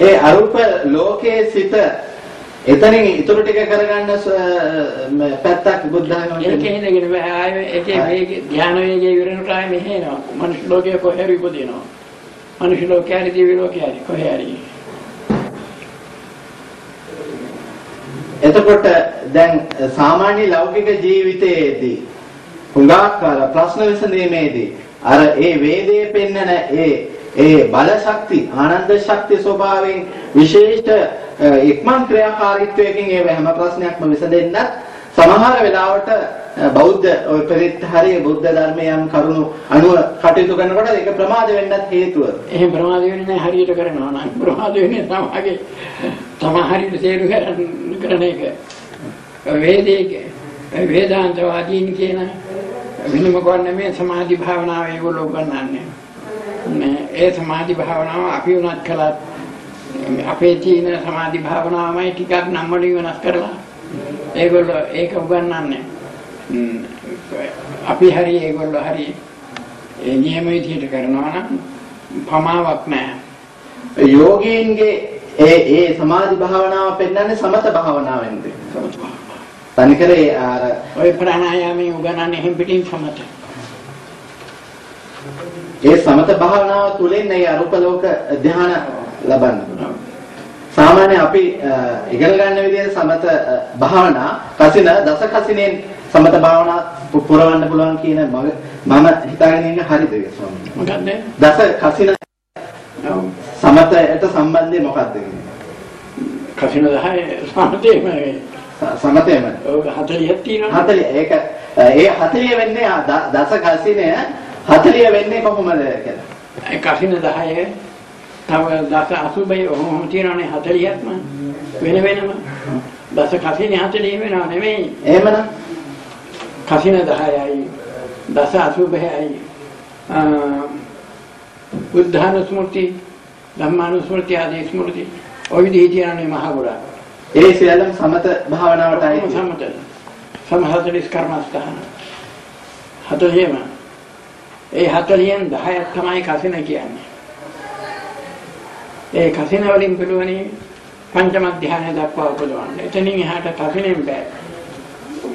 ඒ අරූප ලෝකයේ සිට එතනින් ඉතුරු ටික කරගන්න පැත්තක් බුද්ධ ධර්මයේ ඒකේ ඉඳගෙන බෑ ආයේ ඒකේ වේග ධ්‍යාන වේගය ඉවරනට ආයේ මෙහෙ එනවා. මනුෂ්‍ය ලෝකයේ කොහේ හරි උපදිනවා. මනුෂ්‍ය ලෝකයේ හරි දිව්‍ය ලෝකයේ හරි කොහේ හරි. එතකොට දැන් සාමාන්‍ය ලෞකික ජීවිතයේදී හුඟක් අර ප්‍රශ්න විසඳීමේදී අර ඒ වේදයේ පෙන්නන ඒ ඒ බල ශක්ති ආනන්ද ශක්තිය ස්වභාවයෙන් විශේෂ ඉක්මන් ක්‍රියාකාරීත්වයකින් ඒ හැම ප්‍රශ්නයක්ම විසඳෙන්නත් සමහර වෙලාවට බෞද්ධ ඔය පෙරිත් හරිය බුද්ධ ධර්මයන් කරුණු අනුව කටයුතු කරනකොට ඒක ප්‍රමාද වෙන්නත් හේතුව. එහෙම ප්‍රමාද වෙන්නේ නැහැ හරියට කරනවා නම් ප්‍රමාද වෙන්නේ තමගේ තම හරියට තේරු කරන එක. වේදයේ වේදාන්තවාදීන් කියන වෙනම කොන්නේ මේ සමාධි භාවනාව ඒගොල්ලෝ උගන්වන්නේ. ඒ සමාධි භාවනාව අපි උනත් කළත් අපේ තියෙන සමාධි භාවනාවමයි ටිකක් නම් වලින් වෙනස් කරලා ඒගොල්ලෝ ඒක උගන්වන්නේ. අපි හරි ඒගොල්ලෝ හරි ඒ නියම විදිහට කරනවා නම් පමාවක් නැහැ. යෝගීන්ගේ ඒ ඒ සමාධි භාවනාව පෙන්වන්නේ සමත භාවනාවෙන්ද? තනිකර ඒ අර ඔය ප්‍රාණායාමයේ උගන්වන්නේ හැම පිටින් සමත. ඒ සමත භාවනාව තුළින් ඒ අරූප ලෝක ධ්‍යාන ලබන්න. සාමාන්‍ය අපි ඉගෙන ගන්න විදිහේ සමත භාවනා කසින දස කසිනෙන් සමත භාවනා පුරවන්න පුළුවන් කියන මම හිතාගෙන ඉන්නේ හරිද ස්වාමීනි. දස කසින සමතයට සම්බන්ධය මොකක්ද කසින 10 සමතේම සමතේම. ඔව් 40ක් තියෙනවා. 40 ඒක ඒ 40 වෙන්නේ දස කසිනය 40 වෙන්නේ කොහොමද කියලා. ඒ කසින 10 තව දස අසුබය ඔහොම තියෙනවානේ 40ක්ම වෙන වෙනම. දස කසින 40 වෙනව නෙමෙයි. එහෙමනම් කසින 10යි දස අසුභයයි බුද්ධාන ස්මෘති ධම්මාන ස්මෘති ආදී ස්මෘති ඔය විදිහේ තියෙනනේ මහ ගොඩක් ඒ සියල්ලම සමත භාවනාවටයි සමත සමහතලිස් කර්මස්ථාන හතලියම ඒ හතලියෙන් 10ක් තමයි කසින කියන්නේ ඒ කසින වලින් පිළුවනේ පංචම ධ්‍යානය දක්වා උපදවන්න. එතනින් එහාට කසිනෙන් බෑ.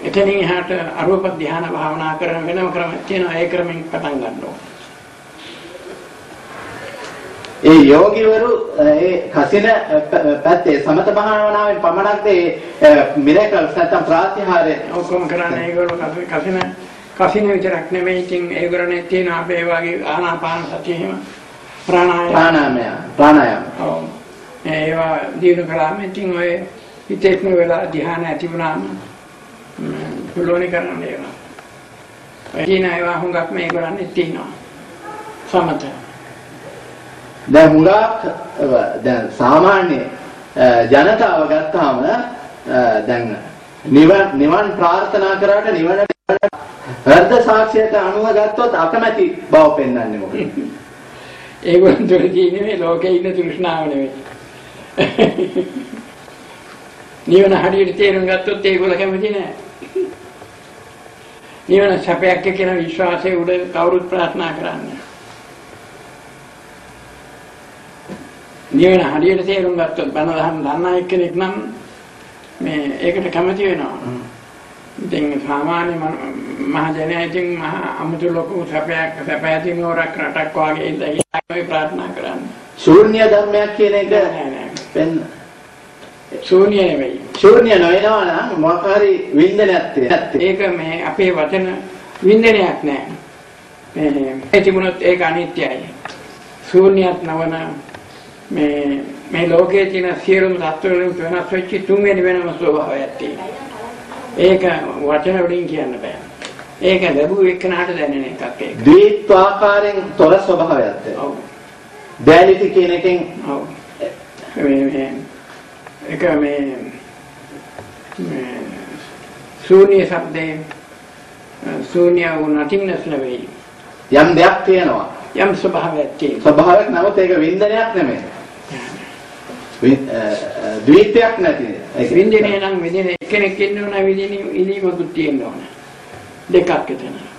එතනින් එහාට අරූප ධ්‍යාන භාවනා කරන වෙනම ක්‍රමයක් තියෙනවා ඒ ක්‍රමෙන් පටන් ගන්න. ඒ යෝගිවරු ඒ කසින පැත්තේ සමත භාවනාවෙන් පමණක්ද ඒ මිරකල්ස් නැත්නම් ප්‍රාතිහාර්ය ඔක්කොම කරන්නේ ඒගොල්ලෝ කසින කසින විතරක් නෙමෙයි ඉතින් ඒගොල්ලෝනේ තියෙන අපේ වගේ ආනාපාන සතිය එහෙම ප්‍රාණායාම ප්‍රාණායාම ප්‍රාණායාම ඔව් ඒවා දිනු කළාම ඉතින් ඔය හිතේත්ම වෙලා ධ්‍යාන ඇති වුණාම පුළුවන් කරන්න ඒවා. එකින ඒවා හුඟක් මේ කරන්නේ තියෙනවා. සමත. දැන් හුඟක් දැන් සාමාන්‍ය ජනතාව ගත්තාම දැන් නිවන් නිවන් ප්‍රාර්ථනා කරාට නිවනට හෘද සාක්ෂියට අනුව ගත්තොත් අකමැති බව පෙන්වන්නේ මොකද? ඒගොල්ලෝ තුල තියෙන්නේ ලෝකේ ඉන්න තෘෂ්ණාව නෙවෙයි. නිවන හරියට තේරුම් ගත්තොත් ඒගොල්ලෝ කැමති නෑ. නිවන සැපයක් කියන විශ්වාසයේ උඩ කවුරුත් ප්‍රාර්ථනා කරන්නේ. නිවන හරියට තේරුම් ගත්තොත් බණ දහම් දන්නා එක්කෙනෙක් නම් මේ ඒකට කැමති වෙනවා. ඉතින් සාමාන්‍ය මහ ජනයා ඉතින් මහ අමුතු ලොකු සැපයක් සැප ඇති නෝරක් රටක් වගේ ඉඳලා ප්‍රාර්ථනා කරන්නේ. ශූන්‍ය ධර්මයක් කියන එක පෙන්න ශූන්‍ය නෙවෙයි. ශූන්‍ය නොවනවා නම් මොකක් හරි වින්දනයක් තියෙනවා. ඒක මේ අපේ වචන වින්දනයක් නෑ. මේ තිබුණොත් ඒක අනිත්‍යයි. ශූන්‍යයක් නවන මේ මේ ලෝකයේ තියෙන සියලුම තත්ත්වවලින් වෙනස් වෙච්ච තුන්වෙනි වෙනම ස්වභාවයක් තියෙනවා. ඒක වචන වලින් කියන්න බෑ. ඒක ලැබුව එක්කනට දැනෙන එකක් ඒක. ද්වේත්වාකාරයෙන් තොර ස්වභාවයක් තියෙනවා. ඔව්. දැලිති කියන එකෙන් ඔව්. මේ මේ ඒක මේ මේ ශූන්‍ය શબ્දේ ශූන්‍ය වූ nothingness නෙවෙයි. යම් දෙයක් තියෙනවා. යම් ස්වභාවයක් තියෙනවා. ස්වභාවයක් නමුත් ඒක වින්දනයක් නෙමෙයි. ද්වේතයක් නැති. ඒක වින්දනය නම් විදින එක්කෙනෙක් ඉන්න ඕන විදින ඉලීමකුත් තියෙන්න ඕන. දෙකක් එතන.